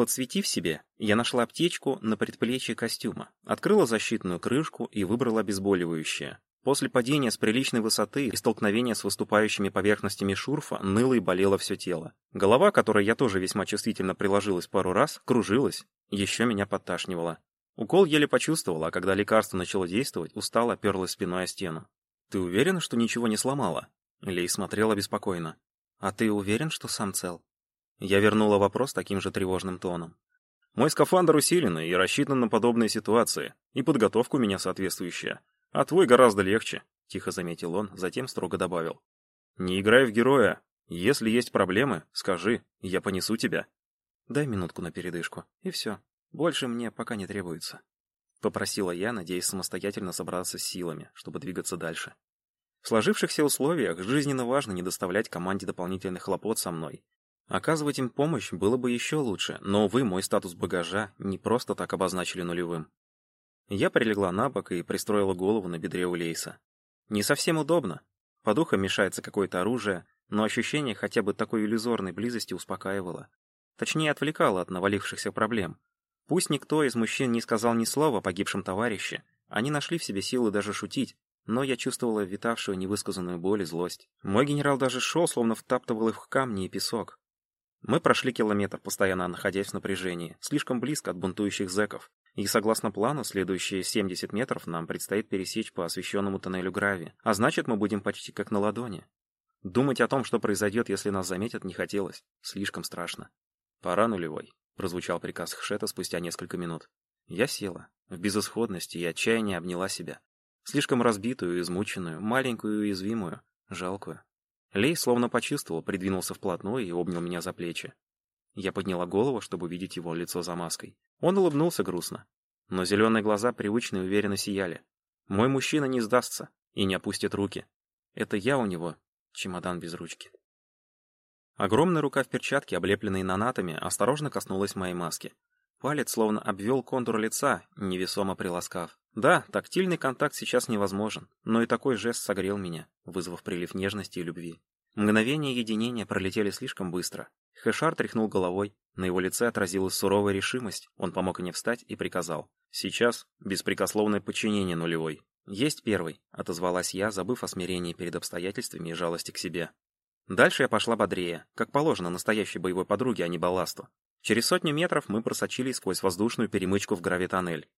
Подсветив себе, я нашла аптечку на предплечье костюма, открыла защитную крышку и выбрала обезболивающее. После падения с приличной высоты и столкновения с выступающими поверхностями шурфа ныло и болело все тело. Голова, которой я тоже весьма чувствительно приложилась пару раз, кружилась, еще меня подташнивала. Укол еле почувствовала, а когда лекарство начало действовать, устало оперлась спиной о стену. «Ты уверен, что ничего не сломала?» Лей смотрела беспокойно. «А ты уверен, что сам цел?» Я вернула вопрос таким же тревожным тоном. Мой скафандр усиленный и рассчитан на подобные ситуации, и подготовка у меня соответствующая. А твой гораздо легче, тихо заметил он, затем строго добавил. Не играй в героя. Если есть проблемы, скажи, я понесу тебя. Дай минутку на передышку, и все. Больше мне пока не требуется. Попросила я, надеясь самостоятельно собраться с силами, чтобы двигаться дальше. В сложившихся условиях жизненно важно не доставлять команде дополнительных хлопот со мной, Оказывать им помощь было бы еще лучше, но, увы, мой статус багажа не просто так обозначили нулевым. Я прилегла на бок и пристроила голову на бедре у Лейса. Не совсем удобно. Под ухом мешается какое-то оружие, но ощущение хотя бы такой иллюзорной близости успокаивало. Точнее, отвлекало от навалившихся проблем. Пусть никто из мужчин не сказал ни слова о погибшем товарище, они нашли в себе силы даже шутить, но я чувствовала витавшую невысказанную боль и злость. Мой генерал даже шел, словно втаптывал их в камни и песок. Мы прошли километр, постоянно находясь в напряжении, слишком близко от бунтующих зэков. И согласно плану, следующие 70 метров нам предстоит пересечь по освещенному тоннелю Грави, а значит мы будем почти как на ладони. Думать о том, что произойдет, если нас заметят, не хотелось. Слишком страшно. «Пора нулевой», — прозвучал приказ Хшета спустя несколько минут. Я села. В безысходности и отчаянии обняла себя. Слишком разбитую, измученную, маленькую и уязвимую, жалкую. Лей словно почувствовал, придвинулся вплотную и обнял меня за плечи. Я подняла голову, чтобы видеть его лицо за маской. Он улыбнулся грустно. Но зеленые глаза привычно и уверенно сияли. Мой мужчина не сдастся и не опустит руки. Это я у него чемодан без ручки. Огромная рука в перчатке, облепленной нанатами, осторожно коснулась моей маски. Палец словно обвел контур лица, невесомо приласкав. Да, тактильный контакт сейчас невозможен, но и такой жест согрел меня, вызвав прилив нежности и любви. Мгновения единения пролетели слишком быстро. Хэшар тряхнул головой, на его лице отразилась суровая решимость, он помог мне встать и приказал. «Сейчас беспрекословное подчинение нулевой». «Есть первый», — отозвалась я, забыв о смирении перед обстоятельствами и жалости к себе. Дальше я пошла бодрее, как положено настоящей боевой подруге, а не балласту. Через сотню метров мы просочились сквозь воздушную перемычку в гравитоннель.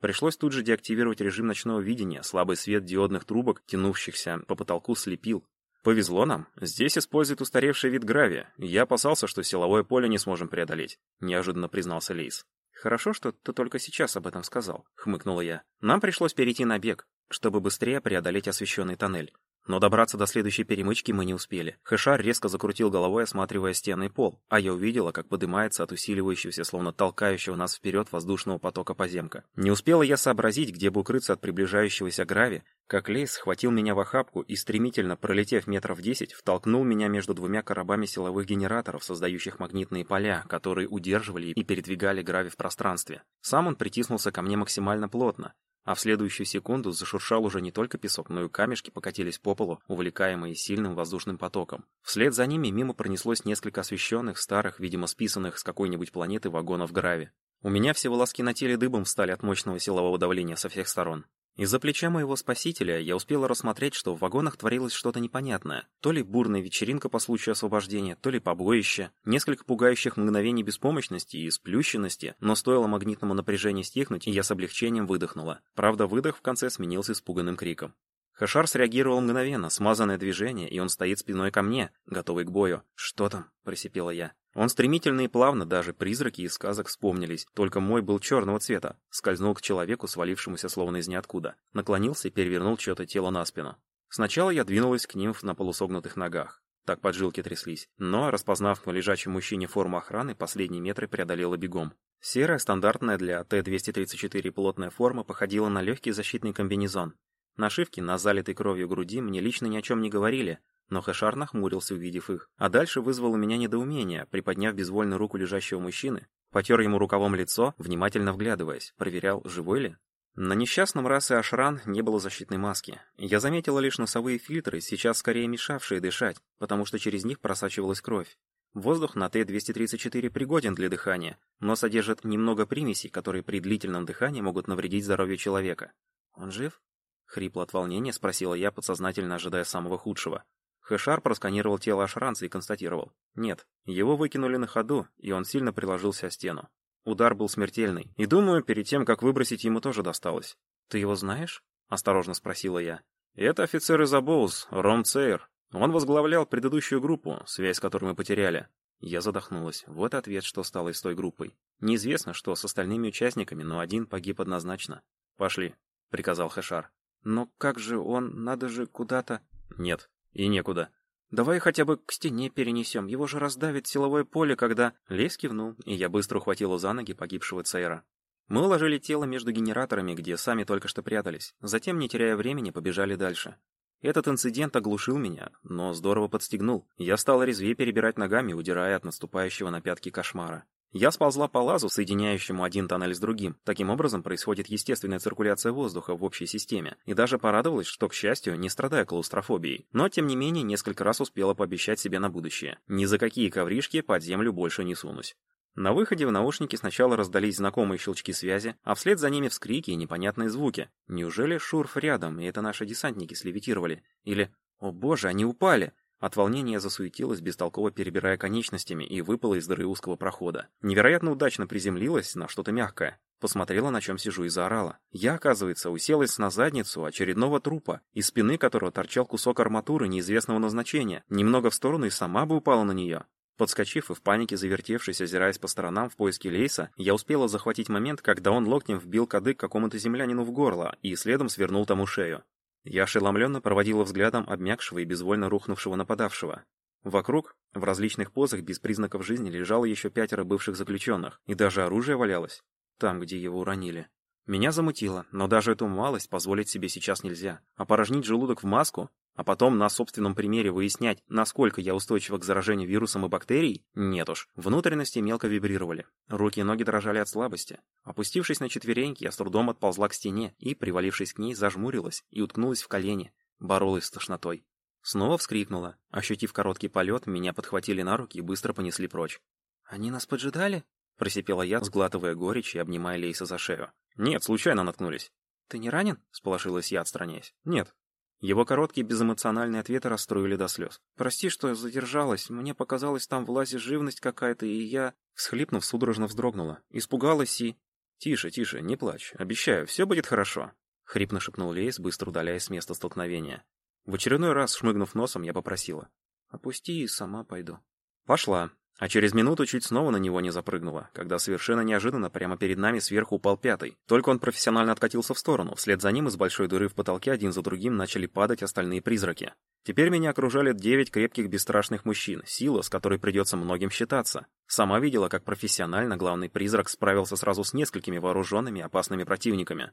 Пришлось тут же деактивировать режим ночного видения, слабый свет диодных трубок, тянувшихся по потолку, слепил. Повезло нам, здесь используют устаревший вид грави, я опасался, что силовое поле не сможем преодолеть, неожиданно признался Лейс. «Хорошо, что ты только сейчас об этом сказал», — хмыкнула я. «Нам пришлось перейти на бег, чтобы быстрее преодолеть освещенный тоннель. Но добраться до следующей перемычки мы не успели. Хэшар резко закрутил головой, осматривая стены и пол, а я увидела, как поднимается от усиливающегося, словно толкающего нас вперед воздушного потока поземка. Не успела я сообразить, где бы укрыться от приближающегося грави, как Лейс схватил меня в охапку и, стремительно пролетев метров десять, втолкнул меня между двумя коробами силовых генераторов, создающих магнитные поля, которые удерживали и передвигали грави в пространстве. Сам он притиснулся ко мне максимально плотно, а в следующую секунду зашуршал уже не только песок, но и камешки покатились по полу, увлекаемые сильным воздушным потоком. Вслед за ними мимо пронеслось несколько освещенных, старых, видимо списанных с какой-нибудь планеты вагонов грави. У меня все волоски на теле дыбом встали от мощного силового давления со всех сторон. Из-за плеча моего спасителя я успела рассмотреть, что в вагонах творилось что-то непонятное. То ли бурная вечеринка по случаю освобождения, то ли побоище. Несколько пугающих мгновений беспомощности и сплющенности, но стоило магнитному напряжению стихнуть, и я с облегчением выдохнула. Правда, выдох в конце сменился испуганным криком. Хашар среагировал мгновенно, смазанное движение, и он стоит спиной ко мне, готовый к бою. «Что там?» — просипела я. Он стремительно и плавно, даже призраки из сказок вспомнились, только мой был черного цвета, скользнул к человеку, свалившемуся словно из ниоткуда, наклонился и перевернул чье-то тело на спину. Сначала я двинулась к ним на полусогнутых ногах. Так поджилки тряслись. Но, распознав на лежачем мужчине форму охраны, последние метры преодолела бегом. Серая, стандартная для Т-234 плотная форма походила на легкий защитный комбинезон, Нашивки на залитой кровью груди мне лично ни о чем не говорили, но Хэшар нахмурился, увидев их. А дальше вызвал у меня недоумение, приподняв безвольную руку лежащего мужчины, потер ему рукавом лицо, внимательно вглядываясь, проверял, живой ли. На несчастном расы Ашран не было защитной маски. Я заметила лишь носовые фильтры, сейчас скорее мешавшие дышать, потому что через них просачивалась кровь. Воздух на Т-234 пригоден для дыхания, но содержит немного примесей, которые при длительном дыхании могут навредить здоровью человека. «Он жив?» — хрипло от волнения спросила я, подсознательно ожидая самого худшего. Хэшар просканировал тело Ашранца и констатировал. Нет, его выкинули на ходу, и он сильно приложился о стену. Удар был смертельный, и думаю, перед тем, как выбросить, ему тоже досталось. «Ты его знаешь?» — осторожно спросила я. «Это офицер из Абоуз, Ром Цейр. Он возглавлял предыдущую группу, связь которой мы потеряли». Я задохнулась. Вот ответ, что стало с той группой. Неизвестно, что с остальными участниками, но один погиб однозначно. «Пошли», — приказал Хэшар. «Но как же он? Надо же куда-то...» «Нет, и некуда. Давай хотя бы к стене перенесем, его же раздавит силовое поле, когда...» Лес кивнул, и я быстро ухватила за ноги погибшего Цейра. Мы уложили тело между генераторами, где сами только что прятались. Затем, не теряя времени, побежали дальше. Этот инцидент оглушил меня, но здорово подстегнул. Я стал резвее перебирать ногами, удирая от наступающего на пятки кошмара. Я сползла по лазу, соединяющему один тоннель с другим. Таким образом происходит естественная циркуляция воздуха в общей системе. И даже порадовалась, что, к счастью, не страдая клаустрофобией. Но, тем не менее, несколько раз успела пообещать себе на будущее. Ни за какие ковришки под землю больше не сунусь. На выходе в наушники сначала раздались знакомые щелчки связи, а вслед за ними вскрики и непонятные звуки. Неужели Шурф рядом, и это наши десантники слевитировали? Или «О боже, они упали!» От волнения засуетилась, бестолково перебирая конечностями, и выпала из дыры узкого прохода. Невероятно удачно приземлилась на что-то мягкое. Посмотрела, на чем сижу, и заорала. Я, оказывается, уселась на задницу очередного трупа, из спины которого торчал кусок арматуры неизвестного назначения. Немного в сторону и сама бы упала на нее. Подскочив и в панике завертевшись, озираясь по сторонам в поиске Лейса, я успела захватить момент, когда он локтем вбил кадык какому-то землянину в горло и следом свернул тому шею. Я ошеломленно проводила взглядом обмякшего и безвольно рухнувшего нападавшего. Вокруг, в различных позах без признаков жизни, лежало еще пятеро бывших заключенных, и даже оружие валялось, там, где его уронили. Меня замутило, но даже эту малость позволить себе сейчас нельзя. Опорожнить желудок в маску а потом на собственном примере выяснять, насколько я устойчива к заражению вирусом и бактерий, нет уж. Внутренности мелко вибрировали. Руки и ноги дрожали от слабости. Опустившись на четвереньки, я с трудом отползла к стене и, привалившись к ней, зажмурилась и уткнулась в колени. Боролась с тошнотой. Снова вскрикнула. Ощутив короткий полет, меня подхватили на руки и быстро понесли прочь. «Они нас поджидали?» Просипела я, сглатывая горечь и обнимая Лейса за шею. «Нет, случайно наткнулись». «Ты не ранен?» — сполошилась я, отстраняясь. «Нет, его короткие безэмоциональные ответы расстроили до слез. «Прости, что задержалась. Мне показалось, там в лазе живность какая-то, и я...» Всхлипнув, судорожно вздрогнула. Испугалась и... «Тише, тише, не плачь. Обещаю, все будет хорошо», — хрипно шепнул Лейс, быстро удаляясь с места столкновения. В очередной раз, шмыгнув носом, я попросила. «Опусти, я сама пойду». «Пошла», а через минуту чуть снова на него не запрыгнула, когда совершенно неожиданно прямо перед нами сверху упал пятый. Только он профессионально откатился в сторону, вслед за ним из большой дыры в потолке один за другим начали падать остальные призраки. Теперь меня окружали девять крепких бесстрашных мужчин, сила, с которой придется многим считаться. Сама видела, как профессионально главный призрак справился сразу с несколькими вооруженными опасными противниками.